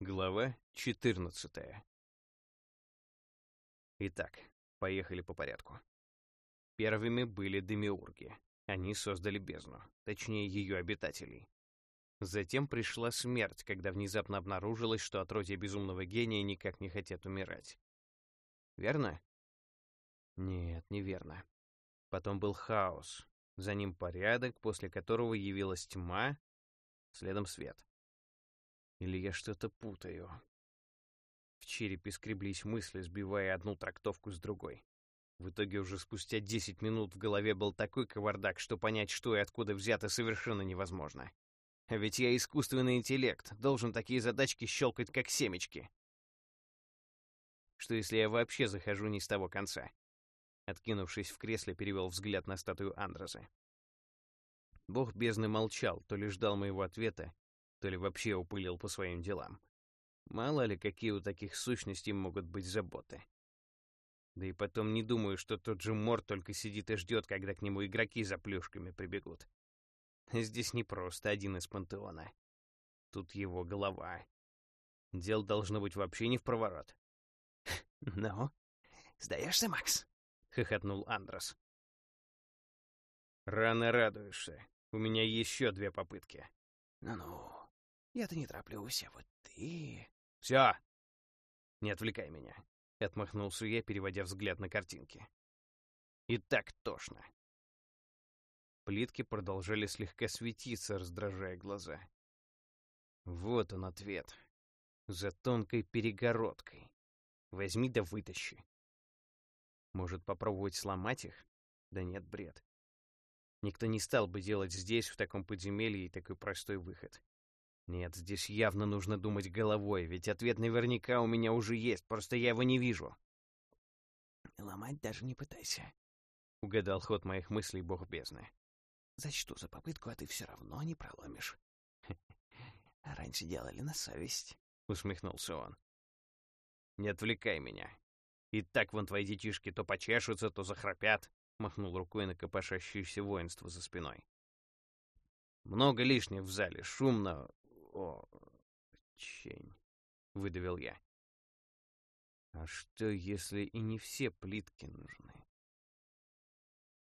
Глава 14. Итак, поехали по порядку. Первыми были демиурги. Они создали бездну, точнее ее обитателей. Затем пришла смерть, когда внезапно обнаружилось, что отродья безумного гения никак не хотят умирать. Верно? Нет, неверно. Потом был хаос, за ним порядок, после которого явилась тьма, следом свет. Или я что-то путаю? В черепе скреблись мысли, сбивая одну трактовку с другой. В итоге уже спустя 10 минут в голове был такой кавардак, что понять, что и откуда взято, совершенно невозможно. А ведь я искусственный интеллект, должен такие задачки щелкать, как семечки. Что если я вообще захожу не с того конца? Откинувшись в кресле, перевел взгляд на статую Андроза. Бог бездны молчал, то ли ждал моего ответа, то ли вообще упылил по своим делам. Мало ли, какие у таких сущностей могут быть заботы. Да и потом не думаю, что тот же Мор только сидит и ждет, когда к нему игроки за плюшками прибегут. Здесь не просто один из пантеона. Тут его голова. Дел должно быть вообще не в проворот. «Ну, сдаешься, Макс?» — хохотнул Андрос. «Рано радуешься. У меня еще две попытки». «Ну-ну, я-то не тороплюсь, а вот ты...» «Все! Не отвлекай меня!» — отмахнулся я, переводя взгляд на картинки. «И так тошно!» Плитки продолжали слегка светиться, раздражая глаза. Вот он ответ. За тонкой перегородкой. Возьми да вытащи. Может, попробовать сломать их? Да нет, бред. Никто не стал бы делать здесь, в таком подземелье, такой простой выход. Нет, здесь явно нужно думать головой, ведь ответ наверняка у меня уже есть, просто я его не вижу. «Ломать даже не пытайся», — угадал ход моих мыслей бог бездны. «Зачту за попытку, а ты все равно не проломишь». «А раньше делали на совесть», — усмехнулся он. «Не отвлекай меня. И так вон твои детишки то почешутся, то захрапят», — махнул рукой на копошащееся воинство за спиной. «Много лишних в зале, шумно, о, чень, выдавил я. А что, если и не все плитки нужны?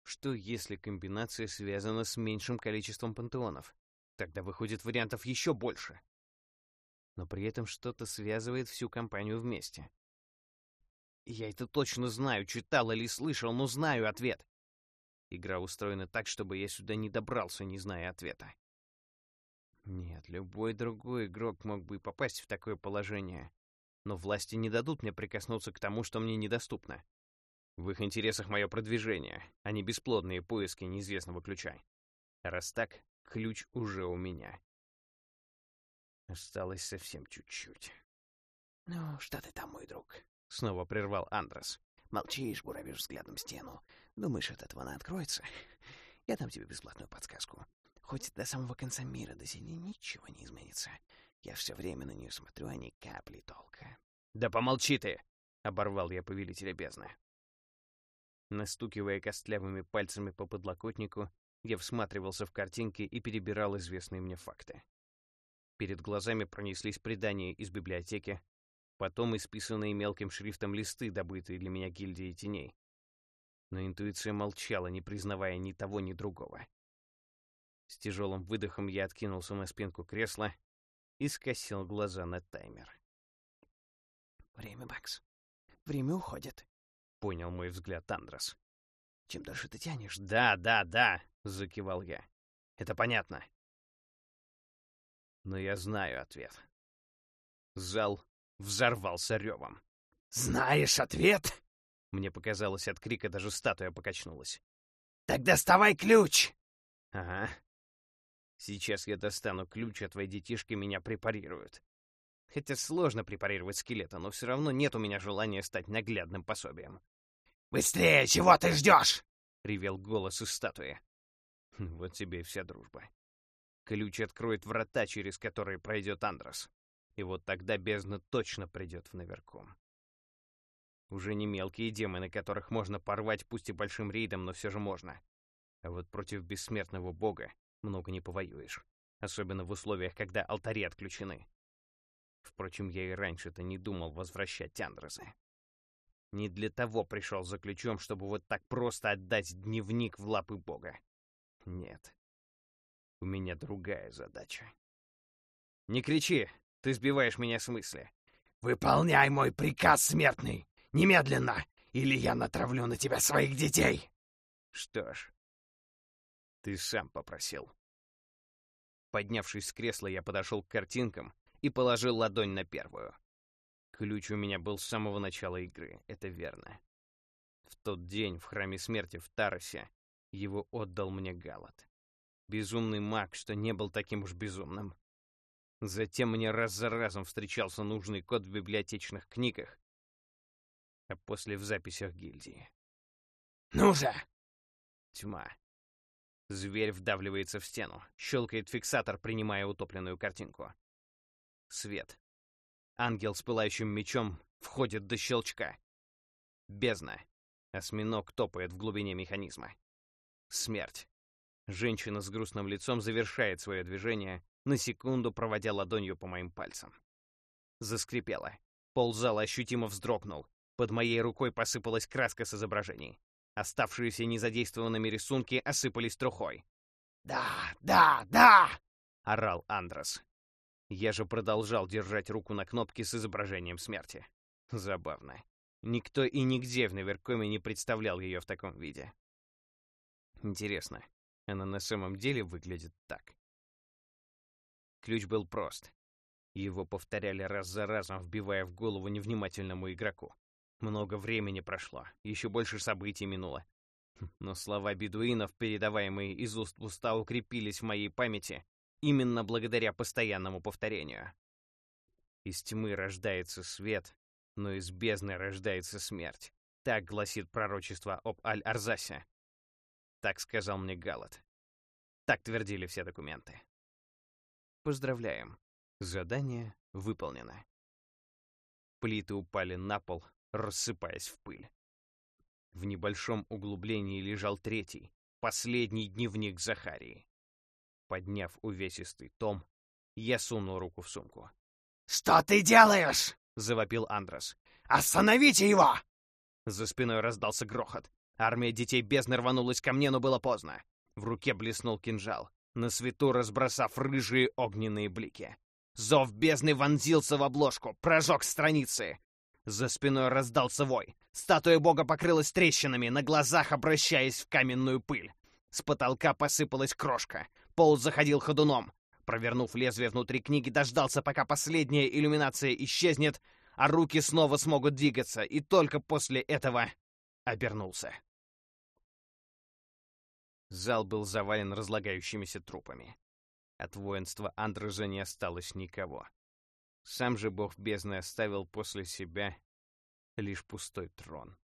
Что, если комбинация связана с меньшим количеством пантеонов? Тогда выходит вариантов еще больше. Но при этом что-то связывает всю компанию вместе. Я это точно знаю, читал или слышал, но знаю ответ. Игра устроена так, чтобы я сюда не добрался, не зная ответа. Нет, любой другой игрок мог бы попасть в такое положение. Но власти не дадут мне прикоснуться к тому, что мне недоступно. В их интересах мое продвижение, а не бесплодные поиски неизвестного ключа. Раз так, ключ уже у меня. Осталось совсем чуть-чуть. «Ну, что ты там, мой друг?» — снова прервал Андрос. «Молчишь, буравишь взглядом стену. Думаешь, от этого она откроется? Я дам тебе бесплатную подсказку. Хоть до самого конца мира до семи ничего не изменится. Я все время на нее смотрю, а ни капли толка. «Да помолчи ты!» — оборвал я повелителя бездны. Настукивая костлявыми пальцами по подлокотнику, я всматривался в картинки и перебирал известные мне факты. Перед глазами пронеслись предания из библиотеки, потом исписанные мелким шрифтом листы, добытые для меня гильдией теней. Но интуиция молчала, не признавая ни того, ни другого. С тяжелым выдохом я откинулся на спинку кресла и скосил глаза на таймер. «Время, Макс. Время уходит», — понял мой взгляд Андрос. «Чем дольше ты тянешь...» «Да, да, да», — закивал я. «Это понятно». Но я знаю ответ. Зал взорвался ревом. «Знаешь ответ?» Мне показалось, от крика даже статуя покачнулась. «Так доставай ключ!» «Ага, Сейчас я достану ключ, а твои детишки меня препарируют. Хотя сложно препарировать скелета, но все равно нет у меня желания стать наглядным пособием. «Быстрее! Чего ты ждешь?» — ревел голос из статуи. Вот тебе и вся дружба. Ключ откроет врата, через которые пройдет Андрос. И вот тогда бездна точно придет в наверхом. Уже не мелкие демоны, которых можно порвать, пусть и большим рейдом, но все же можно. А вот против бессмертного бога много не повоюешь. Особенно в условиях, когда алтари отключены. Впрочем, я и раньше-то не думал возвращать Андреса. Не для того пришел за ключом, чтобы вот так просто отдать дневник в лапы Бога. Нет. У меня другая задача. Не кричи, ты сбиваешь меня с мысли. Выполняй мой приказ, смертный! Немедленно! Или я натравлю на тебя своих детей! Что ж, ты сам попросил. Поднявшись с кресла, я подошел к картинкам и положил ладонь на первую. Ключ у меня был с самого начала игры, это верно. В тот день в Храме Смерти в Таросе его отдал мне Галат. Безумный маг, что не был таким уж безумным. Затем мне раз за разом встречался нужный код в библиотечных книгах, а после в записях гильдии. «Ну же!» Тьма. Зверь вдавливается в стену. Щелкает фиксатор, принимая утопленную картинку. Свет. Ангел с пылающим мечом входит до щелчка. Бездна. Осьминог топает в глубине механизма. Смерть. Женщина с грустным лицом завершает свое движение, на секунду проводя ладонью по моим пальцам. Заскрипело. Пол зала ощутимо вздрогнул. Под моей рукой посыпалась краска с изображений. Оставшиеся незадействованными рисунки осыпались трухой. «Да, да, да!» — орал Андрес. Я же продолжал держать руку на кнопке с изображением смерти. Забавно. Никто и нигде в Неверкоме не представлял ее в таком виде. Интересно, она на самом деле выглядит так? Ключ был прост. Его повторяли раз за разом, вбивая в голову невнимательному игроку. Много времени прошло, еще больше событий минуло. Но слова бедуинов, передаваемые из уст в уста, укрепились в моей памяти именно благодаря постоянному повторению. Из тьмы рождается свет, но из бездны рождается смерть. Так гласит пророчество об Аль-Арзасе. Так сказал мне Галат. Так твердили все документы. Поздравляем. Задание выполнено. Плиты упали на пол, рассыпаясь в пыль. В небольшом углублении лежал третий, последний дневник Захарии. Подняв увесистый том, я сунул руку в сумку. «Что ты делаешь?» — завопил Андрес. «Остановите его!» За спиной раздался грохот. Армия детей бездны рванулась ко мне, но было поздно. В руке блеснул кинжал, на свету разбросав рыжие огненные блики. Зов бездны вонзился в обложку, прожег страницы. За спиной раздался вой. Статуя бога покрылась трещинами, на глазах обращаясь в каменную пыль. С потолка посыпалась крошка. Пол заходил ходуном. Провернув лезвие внутри книги, дождался, пока последняя иллюминация исчезнет, а руки снова смогут двигаться, и только после этого обернулся. Зал был завален разлагающимися трупами. От воинства Андрежа не осталось никого. Сам же бог бездны оставил после себя лишь пустой трон.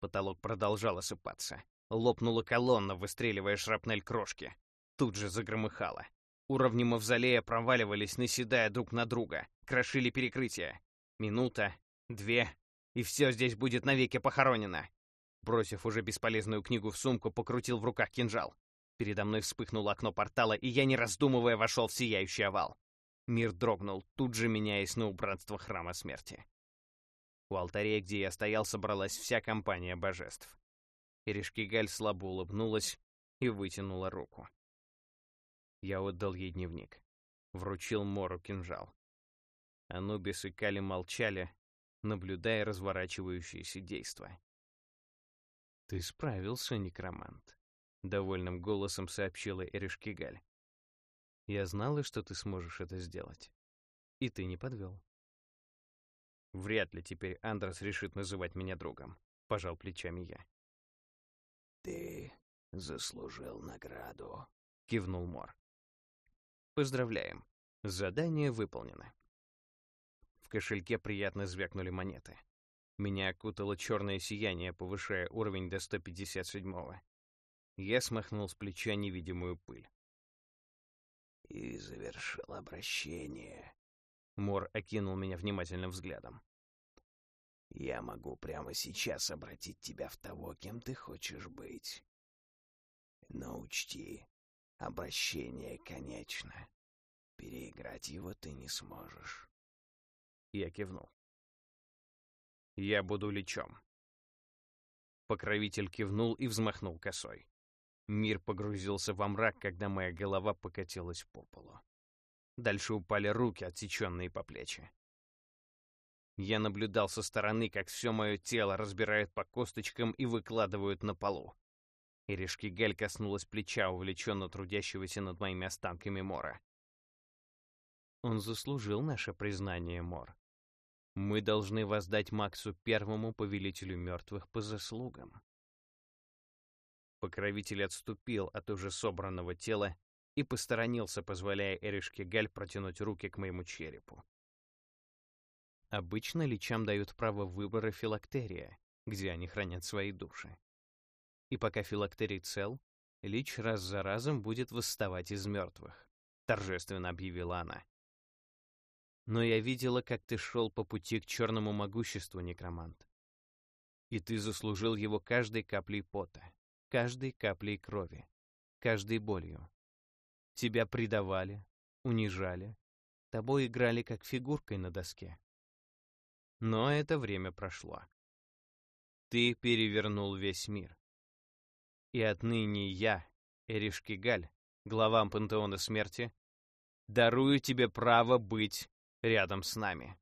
Потолок продолжал осыпаться. Лопнула колонна, выстреливая шрапнель крошки. Тут же загромыхало. Уровни мавзолея проваливались, наседая друг на друга, крошили перекрытия. Минута, две, и все здесь будет навеки похоронено. Бросив уже бесполезную книгу в сумку, покрутил в руках кинжал. Передо мной вспыхнуло окно портала, и я, не раздумывая, вошел в сияющий овал. Мир дрогнул, тут же меняясь на убранство Храма Смерти. У алтаря, где я стоял, собралась вся компания божеств. Иришкигаль слабо улыбнулась и вытянула руку. Я отдал ей дневник. Вручил Мору кинжал. Анубис и Кали молчали, наблюдая разворачивающееся действо. «Ты справился, некромант», — довольным голосом сообщила Эришкигаль. «Я знала, что ты сможешь это сделать. И ты не подвел». «Вряд ли теперь Андрес решит называть меня другом», — пожал плечами я. «Ты заслужил награду», — кивнул Мор. «Поздравляем. Задание выполнено». В кошельке приятно звякнули монеты. Меня окутало черное сияние, повышая уровень до 157-го. Я смахнул с плеча невидимую пыль. «И завершил обращение». Мор окинул меня внимательным взглядом. Я могу прямо сейчас обратить тебя в того, кем ты хочешь быть. Но учти, обращение конечно. Береги Отыграть его ты не сможешь. Я кивнул. Я буду лечом. Покровитель кивнул и взмахнул косой. Мир погрузился во мрак, когда моя голова покатилась по полу. Дальше упали руки, отсеченные по плечи. Я наблюдал со стороны, как все мое тело разбирают по косточкам и выкладывают на полу. Иришки Галь коснулась плеча, увлеченно трудящегося над моими останками Мора. Он заслужил наше признание, Мор. Мы должны воздать Максу первому повелителю мертвых по заслугам. Покровитель отступил от уже собранного тела и посторонился, позволяя Эришке Галь протянуть руки к моему черепу. Обычно личам дают право выбора филактерия, где они хранят свои души. И пока филактерий цел, лич раз за разом будет восставать из мертвых, торжественно объявила она. Но я видела, как ты шел по пути к черному могуществу, некромант. И ты заслужил его каждой каплей пота, каждой каплей крови, каждой болью. Тебя предавали, унижали, тобой играли как фигуркой на доске. Но это время прошло. Ты перевернул весь мир. И отныне я, Эришкигаль, глава пантеона смерти, дарую тебе право быть рядом с нами.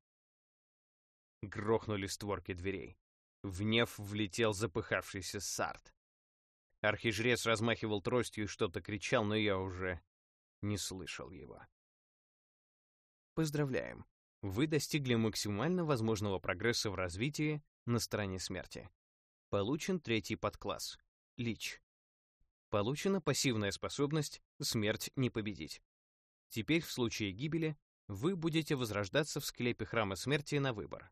Грохнули створки дверей. В неф влетел запыхавшийся Сарт. Архижрец размахивал тростью и что-то кричал, но я уже не слышал его. Поздравляем вы достигли максимально возможного прогресса в развитии на стороне смерти. Получен третий подкласс — Лич. Получена пассивная способность «Смерть не победить». Теперь в случае гибели вы будете возрождаться в склепе Храма Смерти на выбор.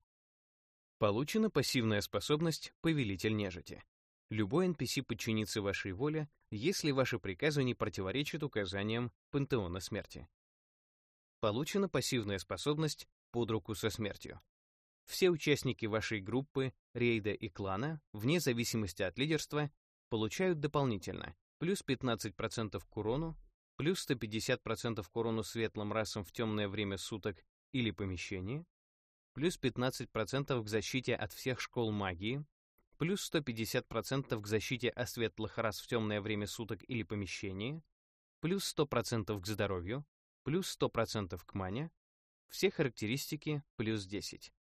Получена пассивная способность «Повелитель нежити». Любой NPC подчинится вашей воле, если ваши приказы не противоречат указаниям Пантеона Смерти. Получена пассивная способность под руку со смертью. Все участники вашей группы, рейда и клана, вне зависимости от лидерства, получают дополнительно плюс 15% к урону, плюс 150% к урону светлым расам в темное время суток или помещении, плюс 15% к защите от всех школ магии, плюс 150% к защите от светлых рас в темное время суток или помещении, плюс 100% к здоровью, плюс 100% к мане, все характеристики плюс 10.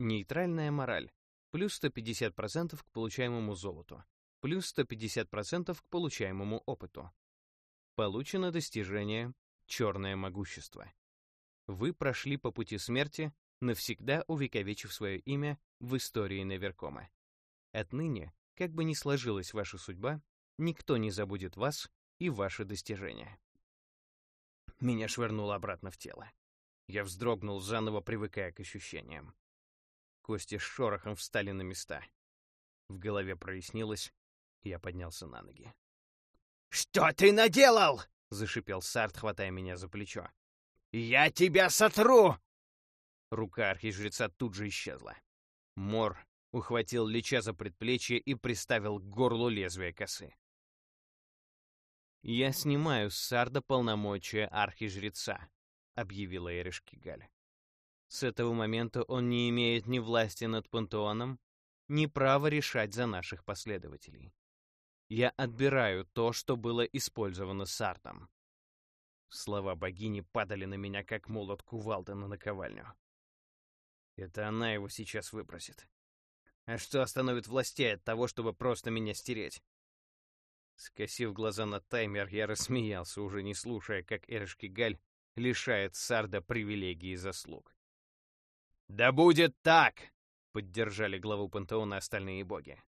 Нейтральная мораль плюс 150% к получаемому золоту, плюс 150% к получаемому опыту. Получено достижение «Черное могущество». Вы прошли по пути смерти, навсегда увековечив свое имя в истории Неверкома. Отныне, как бы ни сложилась ваша судьба, никто не забудет вас и ваши достижения. Меня швырнуло обратно в тело. Я вздрогнул, заново привыкая к ощущениям. Кости с шорохом встали на места. В голове прояснилось, я поднялся на ноги. «Что ты наделал?» — зашипел Сарт, хватая меня за плечо. «Я тебя сотру!» Рука архижреца тут же исчезла. Мор ухватил Лича за предплечье и приставил к горлу лезвие косы. «Я снимаю с Сарда полномочия архижреца», объявила Эришкигаль. С этого момента он не имеет ни власти над пантеоном, ни права решать за наших последователей. Я отбираю то, что было использовано Сартом. Слова богини падали на меня, как молот кувалды на наковальню. Это она его сейчас выбросит. А что остановит властей от того, чтобы просто меня стереть? Скосив глаза на таймер, я рассмеялся, уже не слушая, как Эришкигаль лишает Сарда привилегий и заслуг. «Да будет так!» — поддержали главу пантеона остальные боги.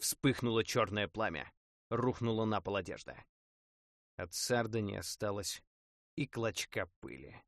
Вспыхнуло черное пламя, рухнула на пол одежда. От Сарда не осталось и клочка пыли.